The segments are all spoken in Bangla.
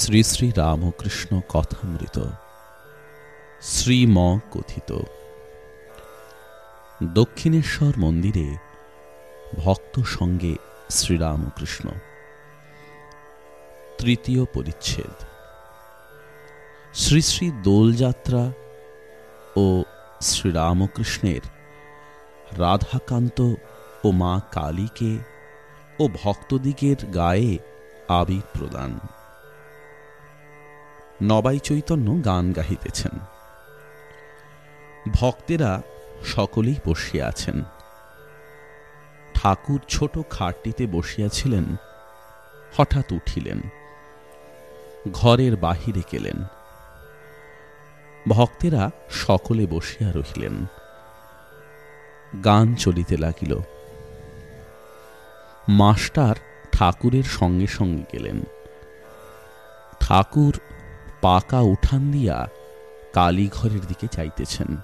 শ্রী শ্রী রামকৃষ্ণ কথামৃত। শ্রীম কথিত দক্ষিণেশ্বর মন্দিরে ভক্ত সঙ্গে শ্রীরামকৃষ্ণ তৃতীয় পরিচ্ছেদ। শ্রী শ্রী দোলযাত্রা ও শ্রীরামকৃষ্ণের রাধাকান্ত ও মা কালীকে ও ভক্তদিগের গায়ে আবির প্রদান। নবাই চৈতন্য গান গাহিতেছেন। ভক্তেরা সকলেই বসিয়া আছেন। ঠাকুর ছোট খাটটিতে বসিয়াছিলেন, হঠাৎ উঠিলেন, ঘরের বাহিরে গেলেন। ভক্তেরা সকলে বসিয়া রহিলেন। গান চলিতে লাগিল। মাস্টার ঠাকুরের সঙ্গে সঙ্গে গেলেন। ঠাকুর পাকা উঠান দিয়া কালীঘরের দিকে চাইতেছেন।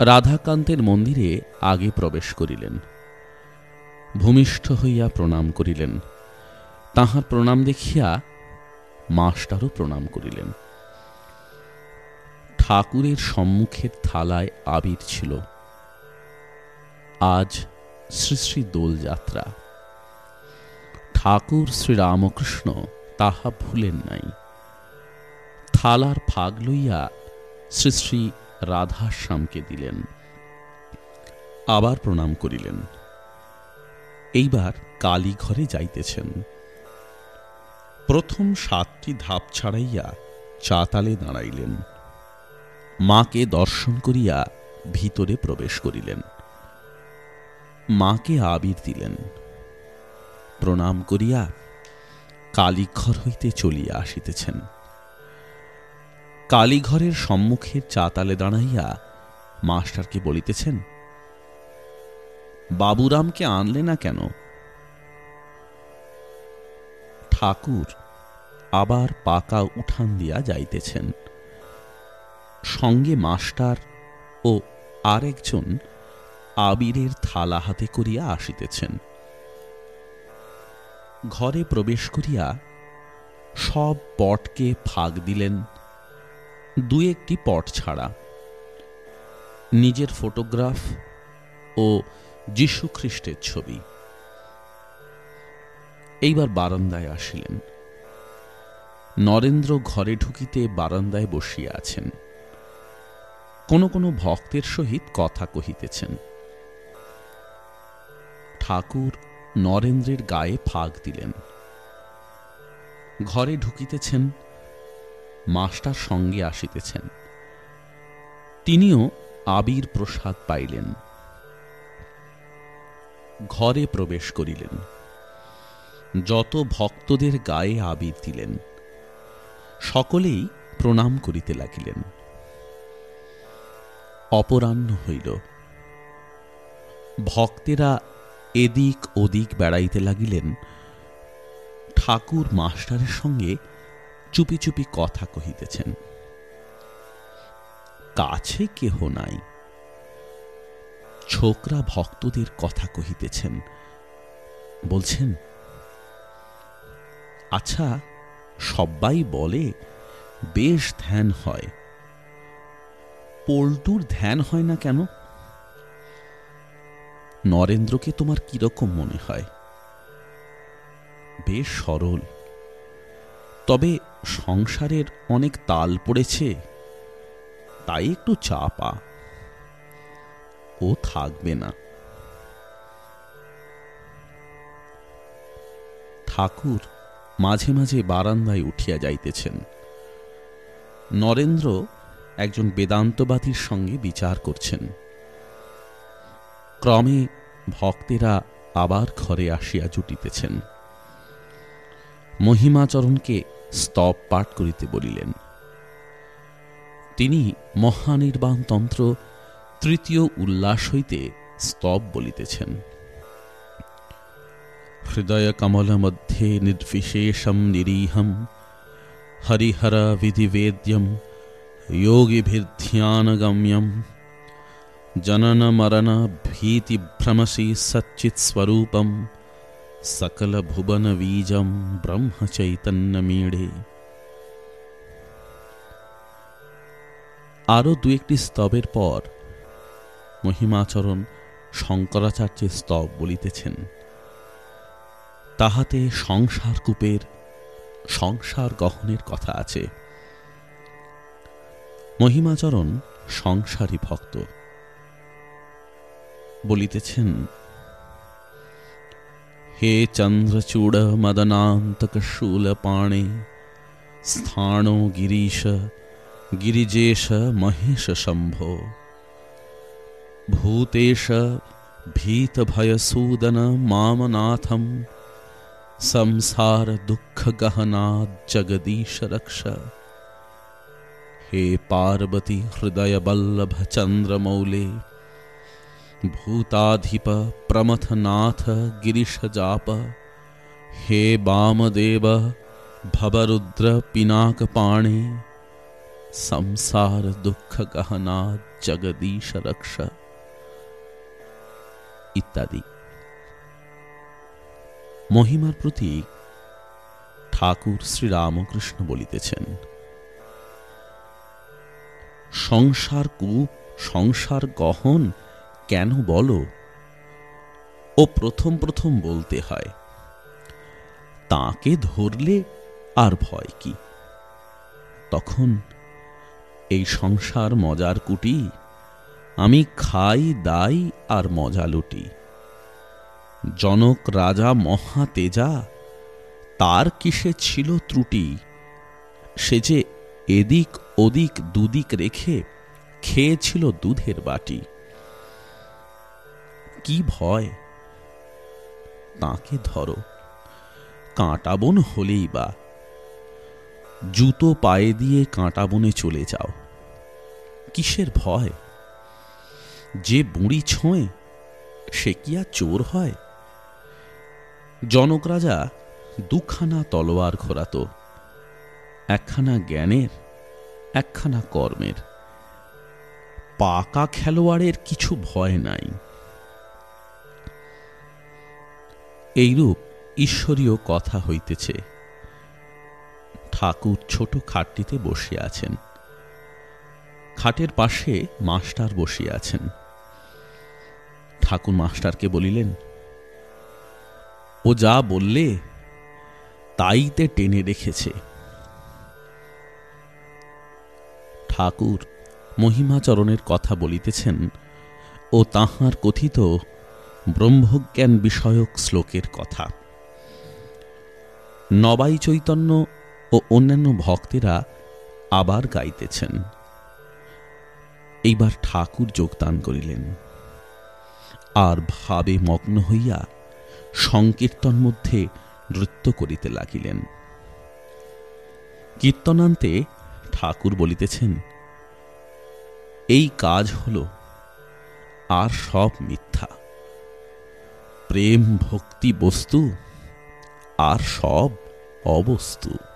রাধাকান্তের মন্দিরে আগে প্রবেশ করিলেন। ভূমিষ্ঠ হইয়া প্রণাম করিলেন। তাহার প্রণাম দেখিয়া মাস্টারও প্রণাম করিলেন। ঠাকুরের সম্মুখের থালায় আবির ছিল। আজ শ্রী শ্রী দোলযাত্রা ঠাকুর শ্রীরামকৃষ্ণ তাহা ভুলেন নাই। থালার ফাগ লইয়া শ্রী শ্রী রাধাশ্যামকে দিলেন। আবার প্রণাম করিলেন। এইবার কালী ঘরে যাইতেছেন। প্রথম সাতটি ধাপ ছাড়াইয়া চাতালে দাঁড়াইলেন। মাকে দর্শন করিয়া ভিতরে প্রবেশ করিলেন। মাকে আবির দিলেন। প্রণাম করিয়া কালীঘর হইতে চলিয়া আসিতেছেন। কালীঘরের সম্মুখের চাতালে দাঁড়াইয়া মাস্টারকে বলিতেছেন, বাবুরামকে আনলে না কেন? ঠাকুর আবার পাকা উঠান দিয়া যাইতেছেন। সঙ্গে মাস্টার ও আরেকজন আবিরের থালা হাতে করিয়া আসিতেছেন। ঘরে প্রবেশ করিয়া সব পটকে ফাঁক দিলেন দু একটি পট ছাড়া। নিজের ফটোগ্রাফ ও যীশু খ্রিস্টের ছবি। এইবার বারান্দায় আসিলেন। নরেন্দ্র ঘরে ঢুকিতে বারান্দায় বসিয়া আছেন। কোন কোন ভক্তের সহিত কথা কহিতেছেন। ঠাকুর নরেন্দ্রের গায়ে ফাঁক দিলেন। ঘরে ঢুকিতেছেন মাস্টার সঙ্গে আসিতেছেন। তিনিও আবির প্রসাদ পাইলেন। ঘরে প্রবেশ করিলেন। যত ভক্তদের গায়ে আবির দিলেন, সকলেই প্রণাম করিতে লাগিলেন। অপরাহ্ন হইল। ভক্তেরা এদিক ওদিক বেড়াইতে লাগিলেন। ঠাকুর মাস্টারের সঙ্গে চুপি চুপি কথা কহিতেছেন, কাছে কেহ নাই। ছোকরা ভক্তদের কথা কহিতেছেন, বলছেন আচ্ছা সবাই বলে বেশ ধ্যান হয়। পল্টুর ধ্যান হয় না কেন? নরেন্দ্রকে তোমার কীরকম মনে হয়? বেশ সরল। তবে সংসারের অনেক তাল পড়েছে, তাই একটু চাপা। ও থাকবে না। ঠাকুর মাঝে মাঝে বারান্দায় উঠিয়া যাইতেছেন। নরেন্দ্র একজন বেদান্তবাদীর সঙ্গে বিচার করছেন। ক্রমে ভক্তেরা আবার ঘরে আসিয়া জুটিতেছেন। মহিমাচরণকে স্তব পাঠ করিতে বলিলেন তিনি মহানির্বাণ তন্ত্র তৃতীয় উল্লাস হইতে স্তব বলিতেছেন হৃদয় কমল মধ্যে নির্বিশেষম নিরীহম হরিহর বিধিবেদ্যম योगिभिर्ध्यानगम्यं जननमरणभीतिभ्रमसि सच्चित्स्वरूपं सकल भुवन बीजम ब्रह्म চৈতন্য মেড়ে আরও দু একটি স্তবের পর মহিমাচরণ শঙ্করাচার্যের স্তব বলিতেছেন তাহাতে সংসার কূপের সংসার গহনের কথা আছে মহিমাচরণ সংসারী ভক্ত বলিতেছেন हे चन्द्रचूडमदनान्तकशूलपाणि स्थाणो गिरीश गिरिजेश महेश शम्भो। भूतेश भीतभयसूदन मामनाथं संसारदुःखगहनाज्जगदीश रक्ष हे पार्वती हृदयवल्लभचन्द्रमौले भूताधिप प्रमथनाथ गिरिशजाप हे वामदेव भवरुद्र पिनाकपाणे সংসার দুঃখ গহনা জগদীশ রক্ষ ইত্যাদি মহিমার প্রতি ঠাকুর শ্রীরামকৃষ্ণ বলিতেছেন সংসার কূপ সংসার গহন কেন বলো? ও প্রথম প্রথম বলতে হয়, তাকে ধরলে আর ভয় কি? তখন এই সংসার মজার কুটি, আমি খাই, দাই আর মজা লুটি। জনক রাজা মহা তেজা, তার কিসে ছিল ত্রুটি? সে যে এদিক ওদিক দুদিক রেখে খেয়েছিল দুধের বাটি। কি ভয়? তাকে ধরো। কাঁটাবন হলেই বা। জুতো পায়ে দিয়ে কাঁটা বনে চলে যাও। কিসের ভয়? যে বুড়ি ছোঁয়, সে কি আর চোর হয়? জনক রাজা দুখানা তলোয়ার ঘোরাত। একখানা জ্ঞানের, একখানা কর্মের। পাকা খেলোয়াড়ের কিছু ভয় নাই। এইরূপ ঈশ্বরীয় কথা হইতেছে। ঠাকুর ছোট খাটটিতে বসিয়া আছেন। খাটের পাশে মাস্টার বসিয়া আছেন। ঠাকুর মাস্টারকে বলিলেন, ও যা বললে, তাইতে টেনে রেখেছে। ঠাকুর মহিমাচরণের কথা বলিতেছেন ও তাহার কথিত ব্রহ্মজ্ঞান বিষয়ক শ্লোকের কথা। নবাই চৈতন্য ও অন্যান্য ভক্তেরা আবার গাইতেছেন। এইবার ঠাকুর যোগদান করিলেন। আর ভাবে মগ্ন হইয়া সংকীর্তন মধ্যে নৃত্য করিতে লাগিলেন। কীর্তনান্তে ঠাকুর বলিতেছেন, এই কাজ হল, আর সব মিথ্যা প্রেম ভক্তি বস্তু আর সব অবস্তু।